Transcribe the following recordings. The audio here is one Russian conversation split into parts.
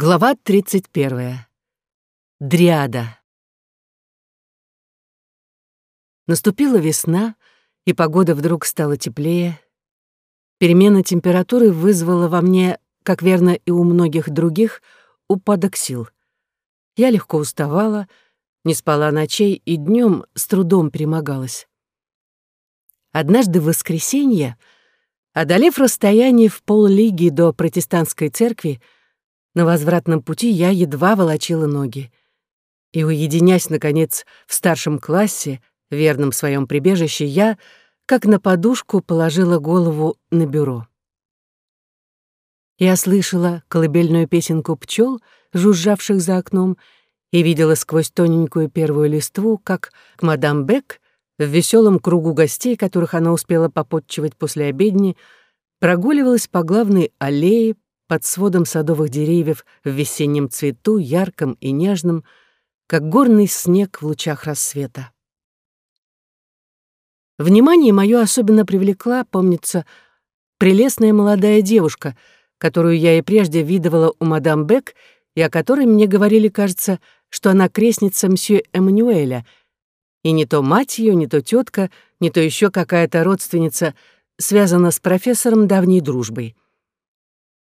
Глава 31. Дриада. Наступила весна, и погода вдруг стала теплее. Перемена температуры вызвала во мне, как верно и у многих других, упадок сил. Я легко уставала, не спала ночей и днем с трудом перемогалась. Однажды в воскресенье, одолев расстояние в поллиги до протестантской церкви, на возвратном пути я едва волочила ноги. И, уединясь, наконец, в старшем классе, верном своем прибежище, я, как на подушку, положила голову на бюро. Я слышала колыбельную песенку пчел, жужжавших за окном, и видела сквозь тоненькую первую листву, как мадам Бек в веселом кругу гостей, которых она успела попотчевать после обедни, прогуливалась по главной аллее, под сводом садовых деревьев в весеннем цвету, ярком и нежном, как горный снег в лучах рассвета. Внимание мое особенно привлекла, помнится, прелестная молодая девушка, которую я и прежде видывала у мадам Бек, и о которой мне говорили, кажется, что она крестница мсье Эммануэля, и не то мать ее, не то тетка, не то еще какая-то родственница связана с профессором давней дружбой.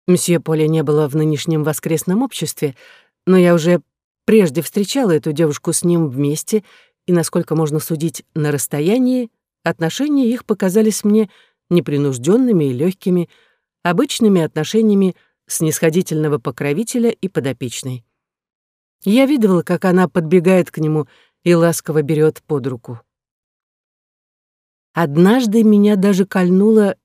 Мсье Поля не было в нынешнем воскресном обществе, но я уже прежде встречала эту девушку с ним вместе, и, насколько можно судить на расстоянии, отношения их показались мне непринужденными и легкими, обычными отношениями снисходительного покровителя и подопечной. Я видела, как она подбегает к нему и ласково берет под руку. Однажды меня даже кольнуло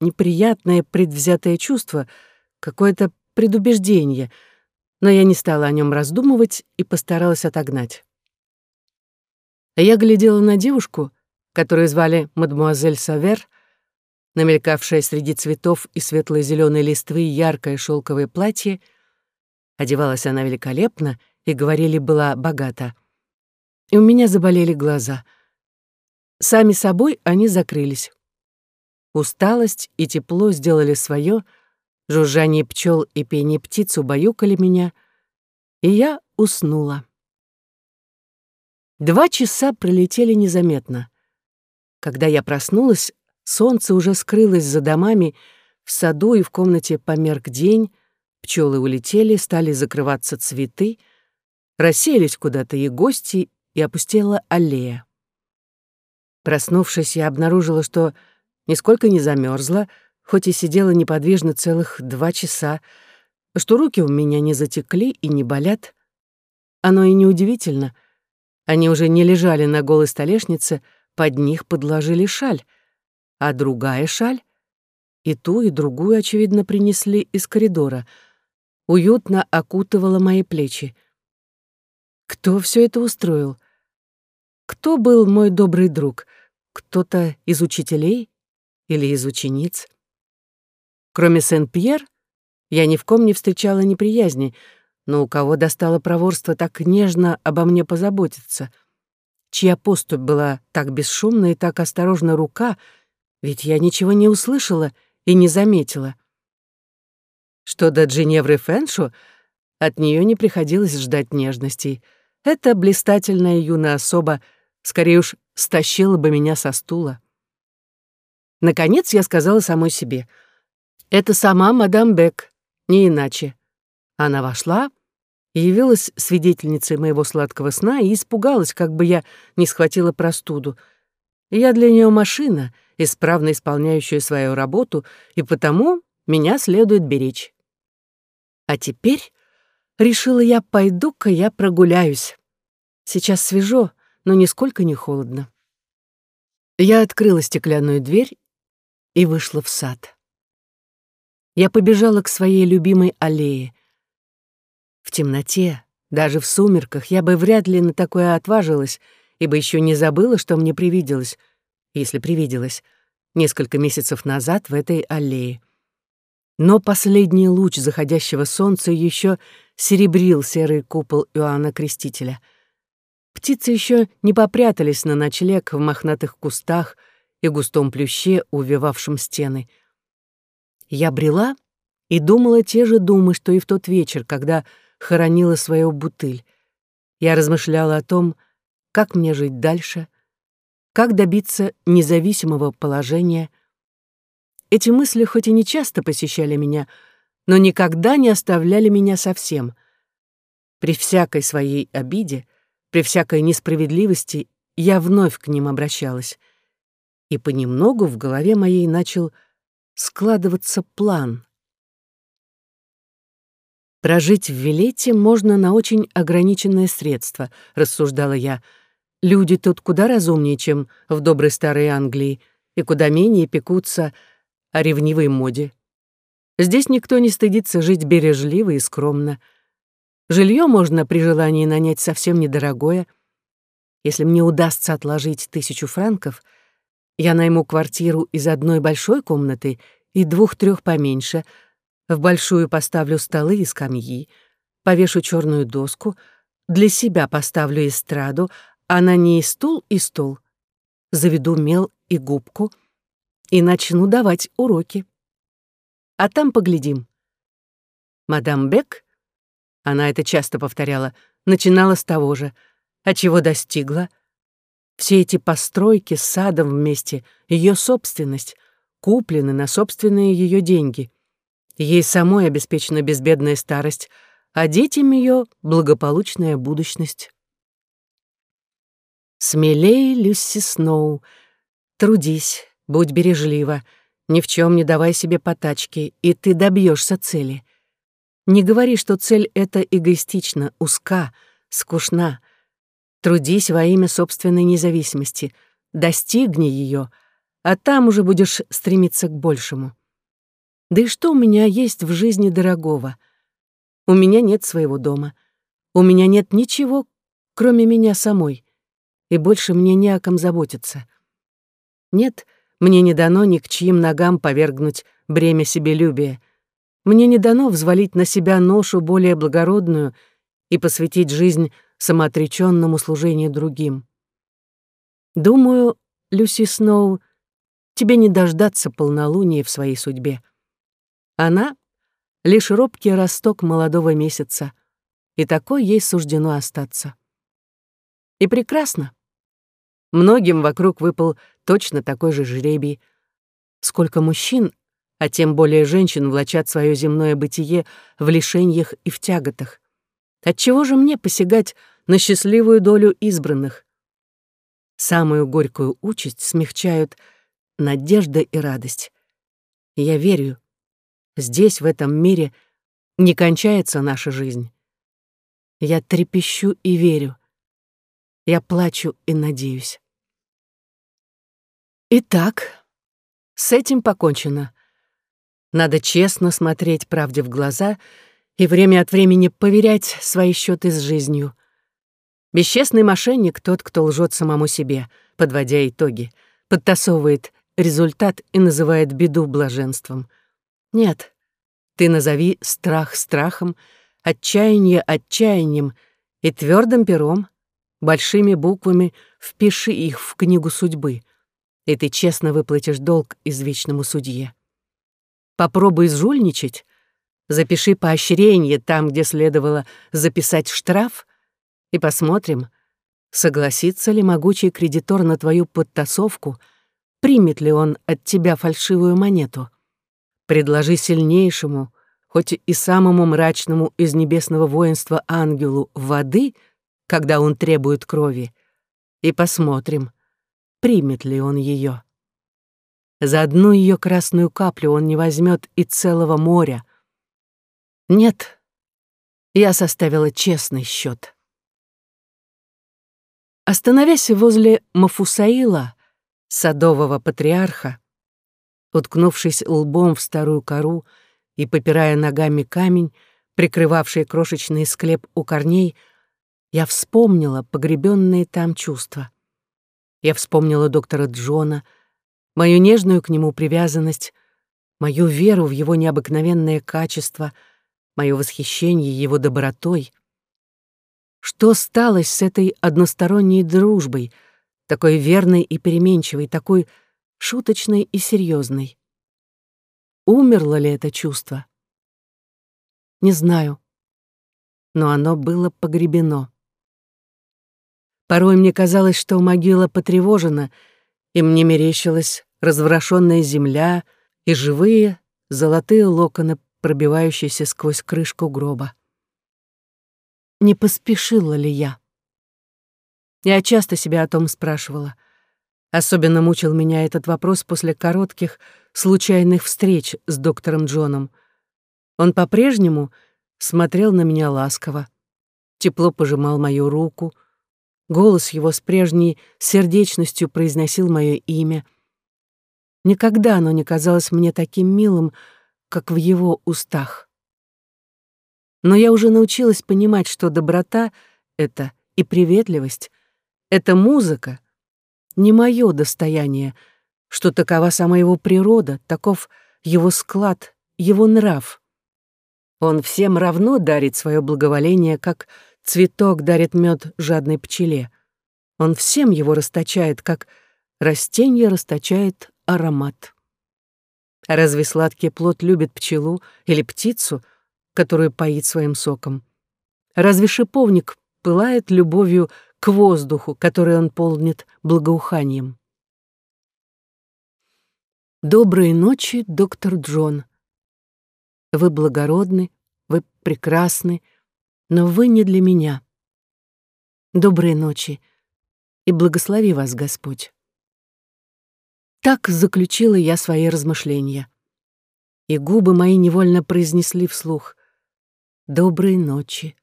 неприятное предвзятое чувство — какое-то предубеждение, но я не стала о нем раздумывать и постаралась отогнать. Я глядела на девушку, которую звали мадмуазель Савер, намелькавшая среди цветов и светло зеленой листвы яркое шелковое платье. Одевалась она великолепно и, говорили, была богата. И у меня заболели глаза. Сами собой они закрылись. Усталость и тепло сделали свое — Жужжание пчел и пение птиц убаюкали меня, и я уснула. Два часа пролетели незаметно. Когда я проснулась, солнце уже скрылось за домами, в саду и в комнате померк день, пчелы улетели, стали закрываться цветы, рассеялись куда-то и гости, и опустела аллея. Проснувшись, я обнаружила, что нисколько не замерзла, хоть и сидела неподвижно целых два часа, что руки у меня не затекли и не болят. Оно и неудивительно. Они уже не лежали на голой столешнице, под них подложили шаль, а другая шаль, и ту, и другую, очевидно, принесли из коридора, уютно окутывала мои плечи. Кто все это устроил? Кто был мой добрый друг? Кто-то из учителей или из учениц? Кроме Сен-Пьер, я ни в ком не встречала неприязни, но у кого достало проворство так нежно обо мне позаботиться, чья поступь была так бесшумна и так осторожна рука, ведь я ничего не услышала и не заметила. Что до Джиневры Фэншу, от нее не приходилось ждать нежностей. Эта блистательная юная особа скорее уж стащила бы меня со стула. Наконец я сказала самой себе — это сама мадам Бек, не иначе. Она вошла явилась свидетельницей моего сладкого сна и испугалась, как бы я не схватила простуду. Я для нее машина, исправно исполняющая свою работу, и потому меня следует беречь. А теперь, решила я, пойду-ка я прогуляюсь. Сейчас свежо, но нисколько не холодно. Я открыла стеклянную дверь и вышла в сад я побежала к своей любимой аллее. В темноте, даже в сумерках, я бы вряд ли на такое отважилась, ибо еще не забыла, что мне привиделось, если привиделось, несколько месяцев назад в этой аллее. Но последний луч заходящего солнца еще серебрил серый купол Иоанна Крестителя. Птицы еще не попрятались на ночлег в мохнатых кустах и густом плюще, увивавшем стены — я брела и думала те же думы, что и в тот вечер, когда хоронила свою бутыль. Я размышляла о том, как мне жить дальше, как добиться независимого положения. Эти мысли хоть и не часто посещали меня, но никогда не оставляли меня совсем. При всякой своей обиде, при всякой несправедливости я вновь к ним обращалась. И понемногу в голове моей начал складываться план — Прожить в Вилете можно на очень ограниченные средства, рассуждала я. Люди тут куда разумнее, чем в доброй старой Англии, и куда менее пекутся о ревнивой моде. Здесь никто не стыдится жить бережливо и скромно. Жилье можно при желании нанять совсем недорогое. Если мне удастся отложить тысячу франков, я найму квартиру из одной большой комнаты и двух-трех поменьше — в большую поставлю столы и скамьи, повешу черную доску, для себя поставлю эстраду, а на ней стул и стол. Заведу мел и губку и начну давать уроки. А там поглядим. Мадам Бек, она это часто повторяла, начинала с того же, а чего достигла. Все эти постройки с садом вместе, ее собственность, куплены на собственные ее деньги — Ей самой обеспечена безбедная старость, а детям ее благополучная будущность. Смелей, Люси Сноу, трудись, будь бережлива, ни в чем не давай себе потачки, и ты добьешься цели. Не говори, что цель эта эгоистична, узка, скучна. Трудись во имя собственной независимости, достигни ее, а там уже будешь стремиться к большему. Да и что у меня есть в жизни дорогого? У меня нет своего дома. У меня нет ничего, кроме меня самой. И больше мне не о ком заботиться. Нет, мне не дано ни к чьим ногам повергнуть бремя себелюбия. Мне не дано взвалить на себя ношу более благородную и посвятить жизнь самоотреченному служению другим. Думаю, Люси Сноу, тебе не дождаться полнолуния в своей судьбе. Она — лишь робкий росток молодого месяца, и такой ей суждено остаться. И прекрасно. Многим вокруг выпал точно такой же жребий. Сколько мужчин, а тем более женщин, влачат свое земное бытие в лишениях и в тяготах. Отчего же мне посягать на счастливую долю избранных? Самую горькую участь смягчают надежда и радость. И я верю, Здесь, в этом мире, не кончается наша жизнь. Я трепещу и верю. Я плачу и надеюсь. Итак, с этим покончено. Надо честно смотреть правде в глаза и время от времени поверять свои счеты с жизнью. Бесчестный мошенник — тот, кто лжет самому себе, подводя итоги, подтасовывает результат и называет беду блаженством. Нет, ты назови страх страхом, отчаяние отчаянием и твердым пером, большими буквами впиши их в книгу судьбы, и ты честно выплатишь долг извечному судье. Попробуй жульничать, запиши поощрение там, где следовало записать штраф, и посмотрим, согласится ли могучий кредитор на твою подтасовку, примет ли он от тебя фальшивую монету. Предложи сильнейшему, хоть и самому мрачному из небесного воинства ангелу воды, когда он требует крови, и посмотрим, примет ли он ее. За одну ее красную каплю он не возьмет и целого моря. Нет, я составила честный счет. Остановясь возле Мафусаила, садового патриарха, уткнувшись лбом в старую кору и попирая ногами камень, прикрывавший крошечный склеп у корней, я вспомнила погребенные там чувства. Я вспомнила доктора Джона, мою нежную к нему привязанность, мою веру в его необыкновенное качество, мое восхищение его добротой. Что стало с этой односторонней дружбой, такой верной и переменчивой, такой шуточной и серьезной. Умерло ли это чувство? Не знаю. Но оно было погребено. Порой мне казалось, что могила потревожена, и мне мерещилась разворошенная земля и живые золотые локоны, пробивающиеся сквозь крышку гроба. Не поспешила ли я? Я часто себя о том спрашивала. Особенно мучил меня этот вопрос после коротких, случайных встреч с доктором Джоном. Он по-прежнему смотрел на меня ласково, тепло пожимал мою руку — Голос его с прежней сердечностью произносил мое имя. Никогда оно не казалось мне таким милым, как в его устах. Но я уже научилась понимать, что доброта — это и приветливость, это музыка, не мое достояние, что такова сама его природа, таков его склад, его нрав. Он всем равно дарит свое благоволение, как Цветок дарит мед жадной пчеле. Он всем его расточает, как растение расточает аромат. Разве сладкий плод любит пчелу или птицу, которую поит своим соком? Разве шиповник пылает любовью к воздуху, который он полнит благоуханием? Доброй ночи, доктор Джон. Вы благородны, вы прекрасны, но вы не для меня. Доброй ночи, и благослови вас Господь. Так заключила я свои размышления. И губы мои невольно произнесли вслух «Доброй ночи».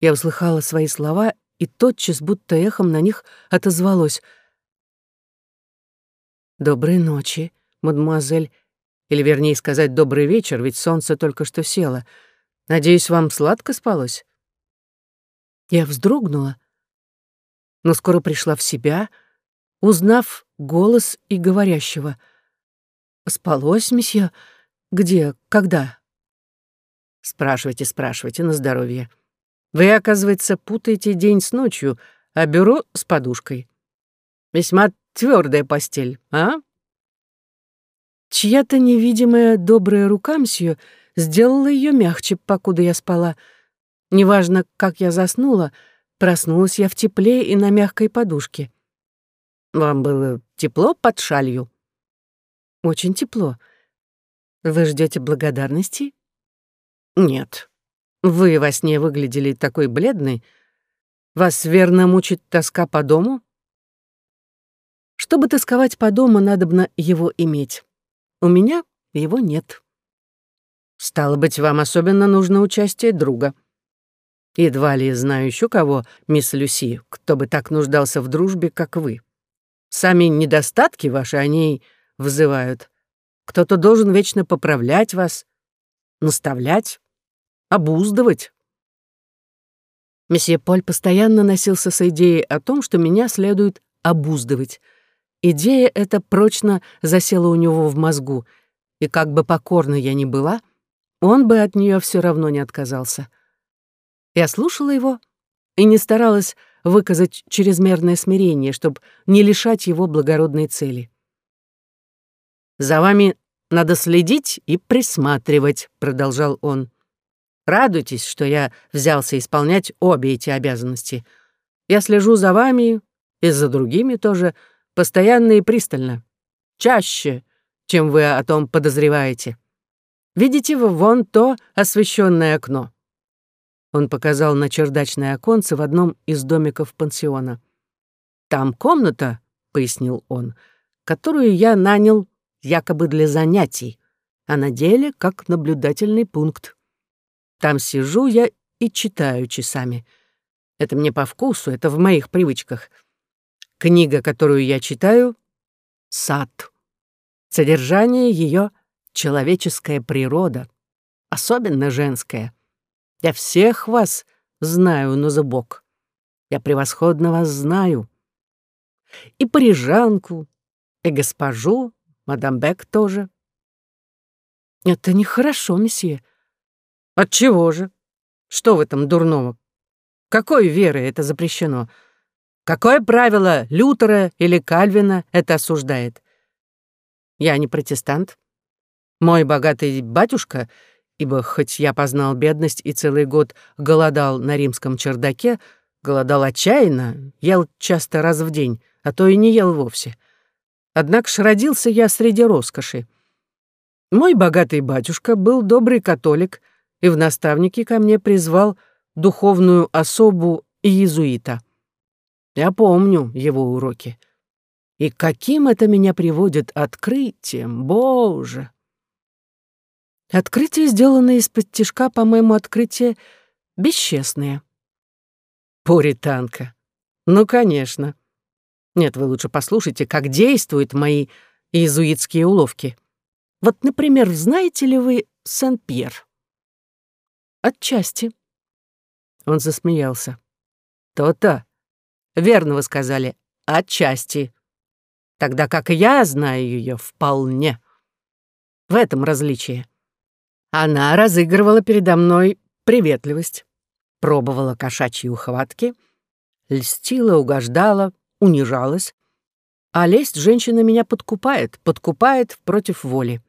Я услыхала свои слова, и тотчас, будто эхом на них отозвалось «Доброй ночи, мадемуазель», или, вернее сказать, «добрый вечер», ведь солнце только что село — Надеюсь, вам сладко спалось?» Я вздрогнула, но скоро пришла в себя, узнав голос и говорящего. «Спалось, месье? Где? Когда?» «Спрашивайте, спрашивайте, на здоровье. Вы, оказывается, путаете день с ночью, а бюро с подушкой. Весьма твердая постель, а?» Чья-то невидимая добрая рука, мсье, — сделала ее мягче, покуда я спала. Неважно, как я заснула, проснулась я в тепле и на мягкой подушке. Вам было тепло под шалью? Очень тепло. Вы ждете благодарности? Нет. Вы во сне выглядели такой бледной. Вас верно мучит тоска по дому? Чтобы тосковать по дому, надобно его иметь. У меня его нет. Стало быть, вам особенно нужно участие друга. Едва ли знаю еще кого, мисс Люси, кто бы так нуждался в дружбе, как вы. Сами недостатки ваши они вызывают. Кто-то должен вечно поправлять вас, наставлять, обуздывать. Месье Поль постоянно носился с идеей о том, что меня следует обуздывать. Идея эта прочно засела у него в мозгу, и как бы покорна я ни была — он бы от нее все равно не отказался. Я слушала его и не старалась выказать чрезмерное смирение, чтобы не лишать его благородной цели. «За вами надо следить и присматривать», — продолжал он. «Радуйтесь, что я взялся исполнять обе эти обязанности. Я слежу за вами и за другими тоже, постоянно и пристально. Чаще, чем вы о том подозреваете. Видите вы вон то освещенное окно?» Он показал на чердачное оконце в одном из домиков пансиона. «Там комната», — пояснил он, — «которую я нанял якобы для занятий, а на деле как наблюдательный пункт. Там сижу я и читаю часами. Это мне по вкусу, это в моих привычках. Книга, которую я читаю — «Сад». Содержание ее — человеческая природа, особенно женская. Я всех вас знаю на зубок. Я превосходно вас знаю. И парижанку, и госпожу, мадам Бек тоже. Это нехорошо, месье. Отчего же? Что в этом дурного? Какой веры это запрещено? Какое правило Лютера или Кальвина это осуждает? Я не протестант. Мой богатый батюшка ибо хоть я познал бедность и целый год голодал на римском чердаке, голодал отчаянно, ел часто раз в день, а то и не ел вовсе. Однако ж родился я среди роскоши. Мой богатый батюшка был добрый католик и в наставники ко мне призвал духовную особу иезуита. Я помню его уроки. И каким это меня приводит открытием, Боже! Открытие, сделанное из-под тишка, по-моему, открытие бесчестное. Пуританка. Ну, конечно. Нет, вы лучше послушайте, как действуют мои иезуитские уловки. Вот, например, знаете ли вы Сен-Пьер? Отчасти. Он засмеялся. То-то. Верно вы сказали. Отчасти. Тогда как я знаю ее вполне. В этом различие. Она разыгрывала передо мной приветливость, пробовала кошачьи ухватки, льстила, угождала, унижалась. А лесть женщина меня подкупает, подкупает против воли.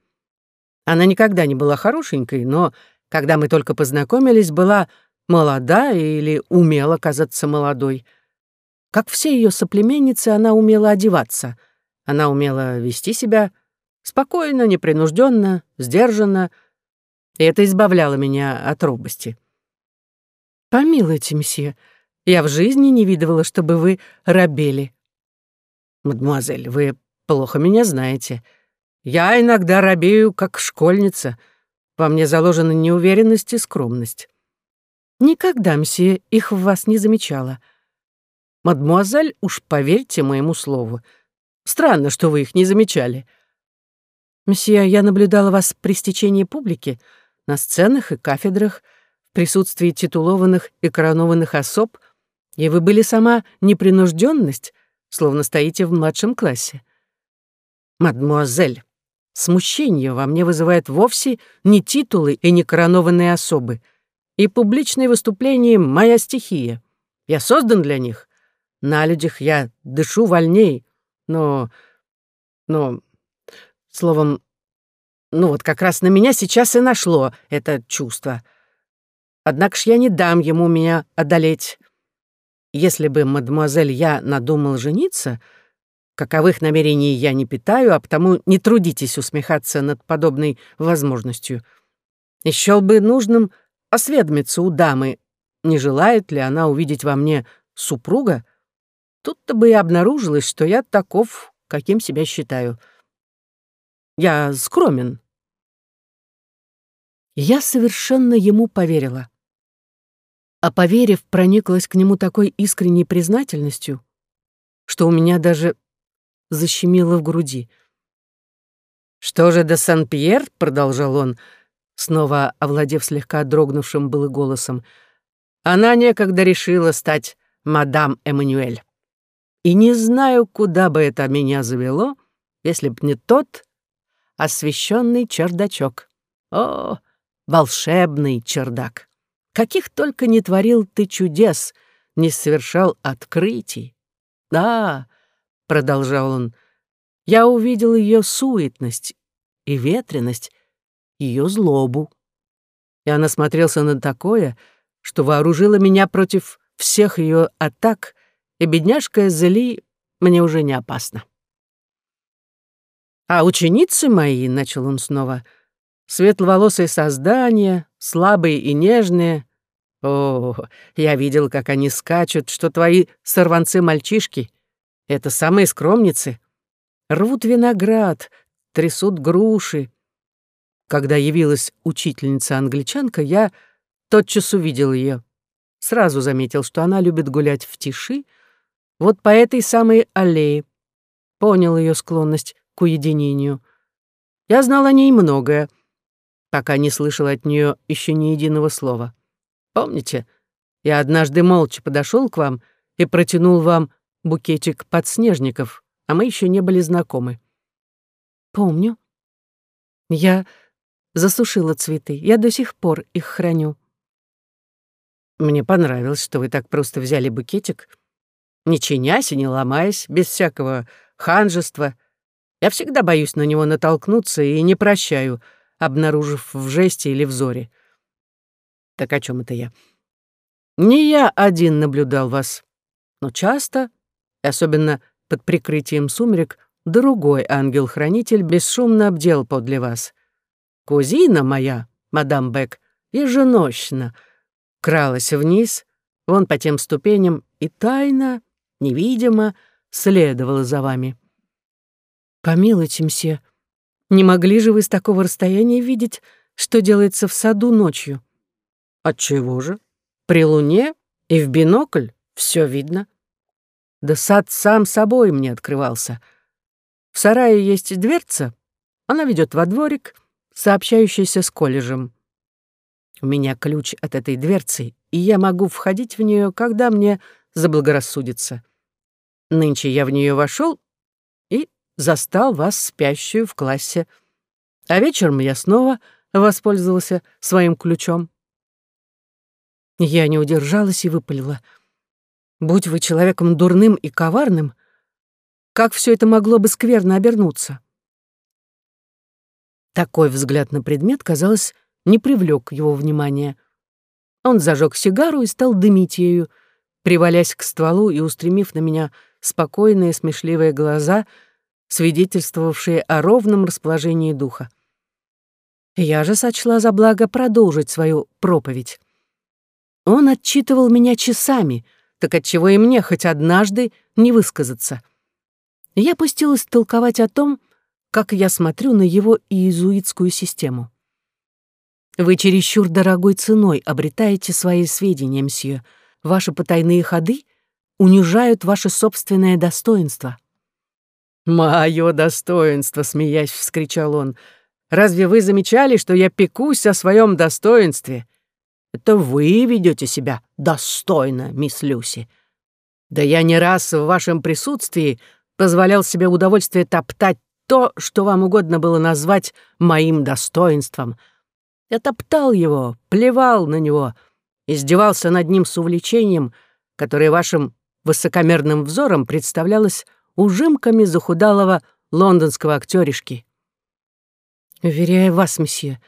Она никогда не была хорошенькой, но, когда мы только познакомились, была молода или умела казаться молодой. Как все ее соплеменницы, она умела одеваться. Она умела вести себя спокойно, непринужденно, сдержанно, и это избавляло меня от робости. «Помилуйте, мсье, я в жизни не видывала, чтобы вы робели». «Мадемуазель, вы плохо меня знаете. Я иногда робею, как школьница. Во мне заложена неуверенность и скромность». «Никогда, мсье, их в вас не замечала». «Мадемуазель, уж поверьте моему слову. Странно, что вы их не замечали». «Мсье, я наблюдала вас при стечении публики, на сценах и кафедрах, в присутствии титулованных и коронованных особ, и вы были сама непринужденность, словно стоите в младшем классе. Мадмуазель, смущение во мне вызывает вовсе не титулы и не коронованные особы, и публичные выступления — моя стихия. Я создан для них. На людях я дышу вольней, но... но... Словом, ну вот как раз на меня сейчас и нашло это чувство. Однако ж я не дам ему меня одолеть. Если бы, мадемуазель, я надумал жениться, каковых намерений я не питаю, а потому не трудитесь усмехаться над подобной возможностью. Еще бы нужным осведомиться у дамы, не желает ли она увидеть во мне супруга, тут-то бы и обнаружилось, что я таков, каким себя считаю. Я скромен, я совершенно ему поверила. А поверив, прониклась к нему такой искренней признательностью, что у меня даже защемило в груди. «Что же де Сан-Пьер?» — продолжал он, снова овладев слегка дрогнувшим было голосом. «Она некогда решила стать мадам Эммануэль. И не знаю, куда бы это меня завело, если б не тот освещенный чердачок. О, волшебный чердак. Каких только не творил ты чудес, не совершал открытий. Да, — продолжал он, — я увидел ее суетность и ветренность, ее злобу. И она смотрелся на такое, что вооружила меня против всех ее атак, и бедняжка Зели мне уже не опасна. А ученицы мои, — начал он снова, — Светловолосые создания, слабые и нежные. О, я видел, как они скачут, что твои сорванцы-мальчишки — это самые скромницы. Рвут виноград, трясут груши. Когда явилась учительница-англичанка, я тотчас увидел ее. Сразу заметил, что она любит гулять в тиши, вот по этой самой аллее. Понял ее склонность к уединению. Я знал о ней многое — пока не слышал от нее еще ни единого слова. Помните, я однажды молча подошел к вам и протянул вам букетик подснежников, а мы еще не были знакомы. Помню. Я засушила цветы. Я до сих пор их храню. Мне понравилось, что вы так просто взяли букетик, не чинясь и не ломаясь, без всякого ханжества. Я всегда боюсь на него натолкнуться и не прощаю — обнаружив в жесте или взоре. Так о чем это я? Не я один наблюдал вас, но часто, особенно под прикрытием сумерек, другой ангел-хранитель бесшумно обдел подле вас. Кузина моя, мадам Бек, еженощно кралась вниз, вон по тем ступеням, и тайно, невидимо, следовала за вами. Помилуйте, мсье, не могли же вы с такого расстояния видеть, что делается в саду ночью? Отчего же? При луне и в бинокль все видно. Да сад сам собой мне открывался. В сарае есть дверца, она ведет во дворик, сообщающийся с колледжем. У меня ключ от этой дверцы, и я могу входить в нее, когда мне заблагорассудится. Нынче я в нее вошел застал вас спящую в классе. А вечером я снова воспользовался своим ключом. Я не удержалась и выпалила. Будь вы человеком дурным и коварным, как все это могло бы скверно обернуться? Такой взгляд на предмет, казалось, не привлек его внимания. Он зажег сигару и стал дымить ею, привалясь к стволу и устремив на меня спокойные смешливые глаза — свидетельствовавшие о ровном расположении духа. Я же сочла за благо продолжить свою проповедь. Он отчитывал меня часами, так отчего и мне хоть однажды не высказаться. Я пустилась толковать о том, как я смотрю на его иезуитскую систему. Вы чересчур дорогой ценой обретаете свои сведения, мсье. Ваши потайные ходы унижают ваше собственное достоинство. «Мое достоинство!» — смеясь, вскричал он. «Разве вы замечали, что я пекусь о своем достоинстве? Это вы ведете себя достойно, мисс Люси. Да я не раз в вашем присутствии позволял себе удовольствие топтать то, что вам угодно было назвать моим достоинством. Я топтал его, плевал на него, издевался над ним с увлечением, которое вашим высокомерным взором представлялось ужимками захудалого лондонского актеришки. Уверяю вас, месье,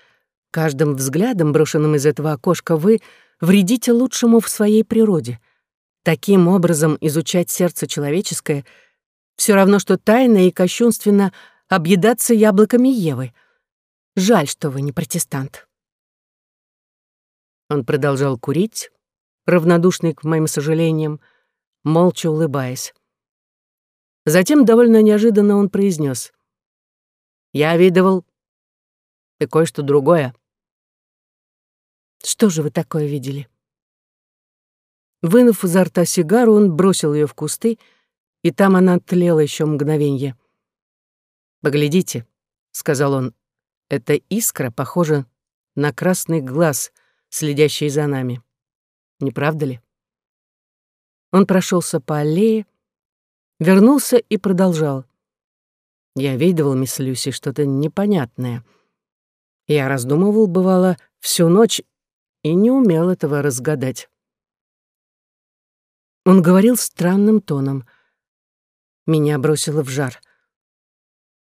каждым взглядом, брошенным из этого окошка, вы вредите лучшему в своей природе. Таким образом изучать сердце человеческое все равно, что тайно и кощунственно объедаться яблоками Евы. Жаль, что вы не протестант. Он продолжал курить, равнодушный к моим сожалениям, молча улыбаясь. Затем довольно неожиданно он произнес: «Я видывал и кое-что другое». «Что же вы такое видели?» Вынув изо рта сигару, он бросил ее в кусты, и там она тлела еще мгновенье. «Поглядите», — сказал он, — «эта искра похожа на красный глаз, следящий за нами. Не правда ли?» Он прошелся по аллее, вернулся и продолжал. Я видывал, мисс Люси, что-то непонятное. Я раздумывал, бывало, всю ночь и не умел этого разгадать. Он говорил странным тоном. Меня бросило в жар.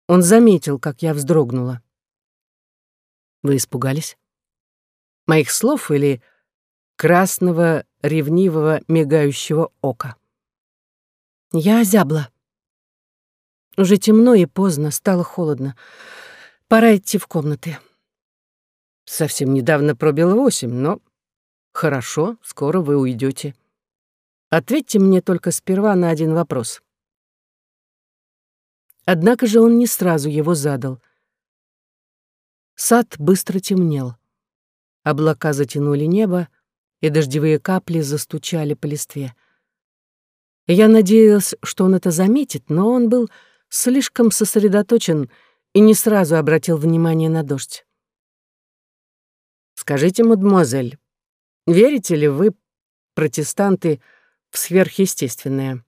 Он заметил, как я вздрогнула. Вы испугались? Моих слов или красного, ревнивого, мигающего ока? Я озябла. Уже темно и поздно, стало холодно. Пора идти в комнаты. Совсем недавно пробило восемь, но... Хорошо, скоро вы уйдете. Ответьте мне только сперва на один вопрос. Однако же он не сразу его задал. Сад быстро темнел. Облака затянули небо, и дождевые капли застучали по листве. Я надеялась, что он это заметит, но он был слишком сосредоточен и не сразу обратил внимание на дождь. «Скажите, мадемуазель, верите ли вы, протестанты, в сверхъестественное?»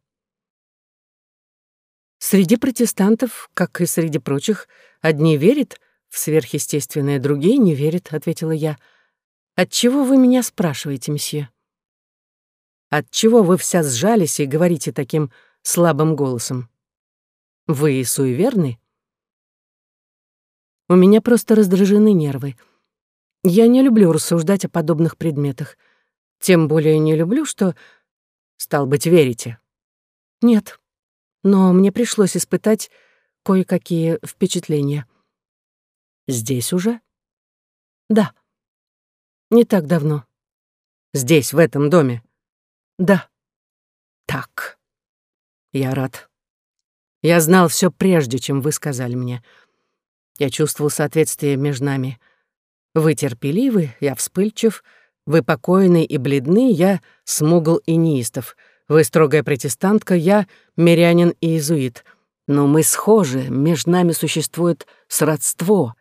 Среди протестантов, как и среди прочих, одни верят в сверхъестественное, другие не верят, ответила я. Отчего вы меня спрашиваете, месье? Отчего вы вся сжались и говорите таким слабым голосом? Вы суеверны? У меня просто раздражены нервы. Я не люблю рассуждать о подобных предметах. Тем более не люблю, что... Стал быть, верите? Нет. Но мне пришлось испытать кое-какие впечатления. Здесь уже? Да. Не так давно. Здесь, в этом доме? Да. Так. Я рад. Я знал все прежде, чем вы сказали мне. Я чувствовал соответствие между нами. Вы терпеливы, я вспыльчив, вы покойный и бледны, я смугл и неистов. Вы строгая протестантка, я мирянин и иезуит. Но мы схожи, между нами существует сродство.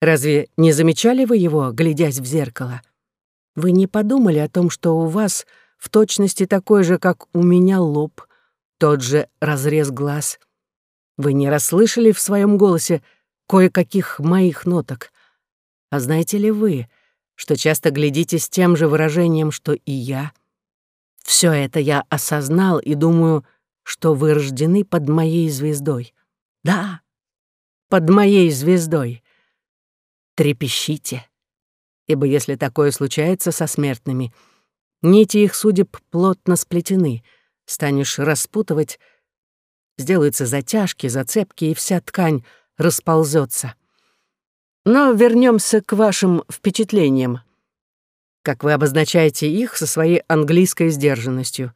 Разве не замечали вы его, глядясь в зеркало? Вы не подумали о том, что у вас в точности такой же, как у меня лоб, тот же разрез глаз. Вы не расслышали в своем голосе кое-каких моих ноток. А знаете ли вы, что часто глядите с тем же выражением, что и я? Все это я осознал и думаю, что вы рождены под моей звездой. Да, под моей звездой. Трепещите, ибо если такое случается со смертными, нити их судеб плотно сплетены, станешь распутывать, сделаются затяжки, зацепки, и вся ткань расползется. Но вернемся к вашим впечатлениям. Как вы обозначаете их со своей английской сдержанностью.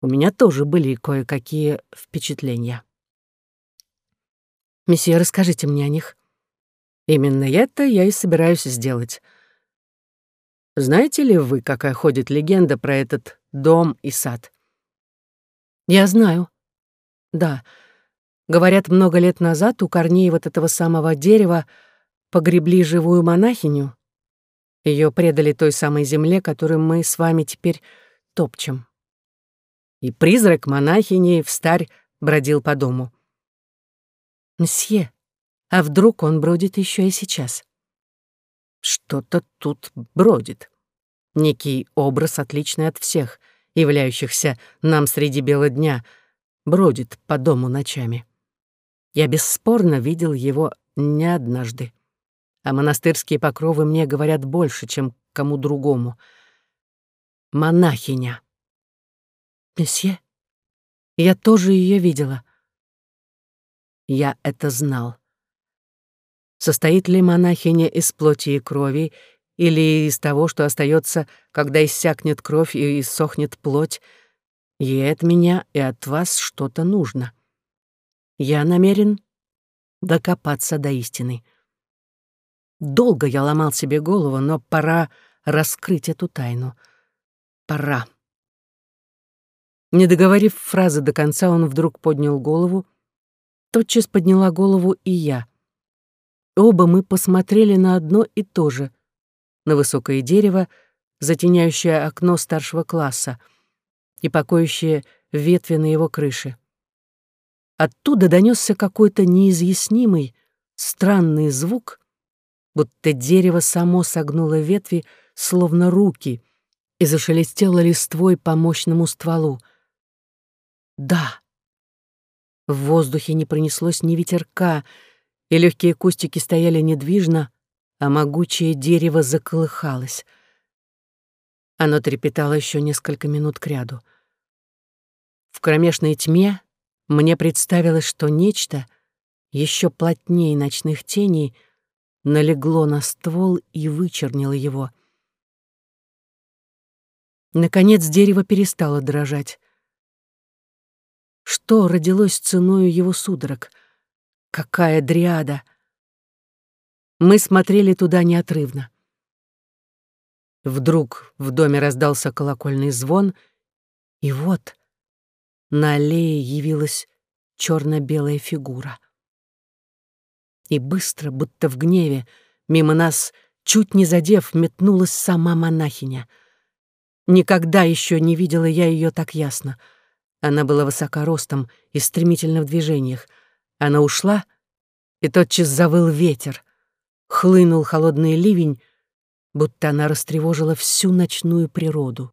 У меня тоже были кое-какие впечатления. Месье, расскажите мне о них. Именно это я и собираюсь сделать. Знаете ли вы, какая ходит легенда про этот дом и сад? Я знаю. Да. Говорят, много лет назад у корней вот этого самого дерева погребли живую монахиню. Ее предали той самой земле, которую мы с вами теперь топчем. И призрак монахини встарь бродил по дому. «Мсье, а вдруг он бродит еще и сейчас? Что-то тут бродит. Некий образ, отличный от всех, являющихся нам среди бела дня, бродит по дому ночами. Я бесспорно видел его не однажды. А монастырские покровы мне говорят больше, чем кому другому. Монахиня. Месье, я тоже ее видела. Я это знал. Состоит ли монахиня из плоти и крови или из того, что остается, когда иссякнет кровь и иссохнет плоть, ей от меня и от вас что-то нужно. Я намерен докопаться до истины. Долго я ломал себе голову, но пора раскрыть эту тайну. Пора. Не договорив фразы до конца, он вдруг поднял голову. Тотчас подняла голову и я. Оба мы посмотрели на одно и то же, на высокое дерево, затеняющее окно старшего класса и покоящее ветви на его крыше. Оттуда донесся какой-то неизъяснимый, странный звук, будто дерево само согнуло ветви, словно руки, и зашелестело листвой по мощному стволу. Да, в воздухе не пронеслось ни ветерка, и легкие кустики стояли недвижно, а могучее дерево заколыхалось. Оно трепетало еще несколько минут кряду. В кромешной тьме мне представилось, что нечто, еще плотнее ночных теней, налегло на ствол и вычернило его. Наконец дерево перестало дрожать. Что родилось ценою его судорог? Какая дриада! Мы смотрели туда неотрывно. Вдруг в доме раздался колокольный звон, и вот на аллее явилась черно белая фигура. И быстро, будто в гневе, мимо нас, чуть не задев, метнулась сама монахиня. Никогда еще не видела я ее так ясно. Она была высокоростом и стремительна в движениях — она ушла, и тотчас завыл ветер. Хлынул холодный ливень, будто она растревожила всю ночную природу.